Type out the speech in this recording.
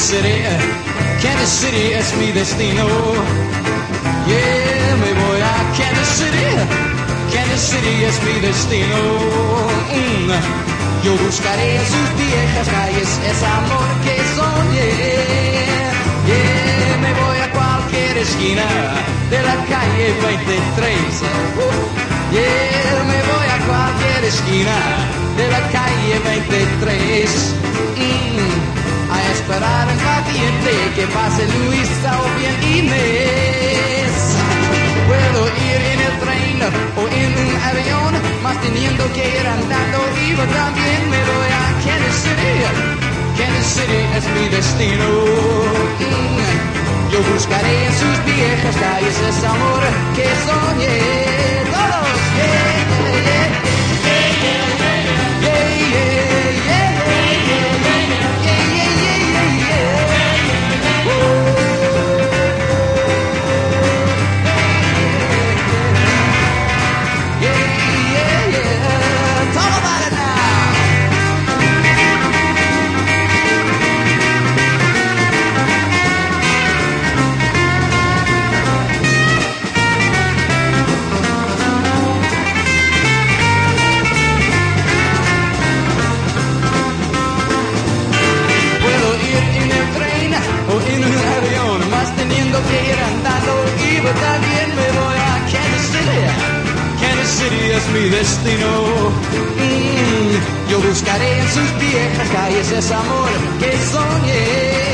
City, Kansas City es mi destino. Yeah, me voy a Kansas City, Kansas City es mi destino. Mm, Yo buscaré sus viejas calles ese amor que soñé. Yeah, me voy a cualquier esquina de la calle 23. Uh, yeah, me voy a cualquier esquina de la calle 23. Que pase Luisa o bien Inés. Puedo ir en el tren o en un avión, más teniendo que ir andando yo también me voy a Kansas City. Kansas City es mi destino. Yo buscaré en sus viejas calles ese amor que soñé. Es mi destino. Mm, yo buscaré en sus viejas calles ese amor que soñé.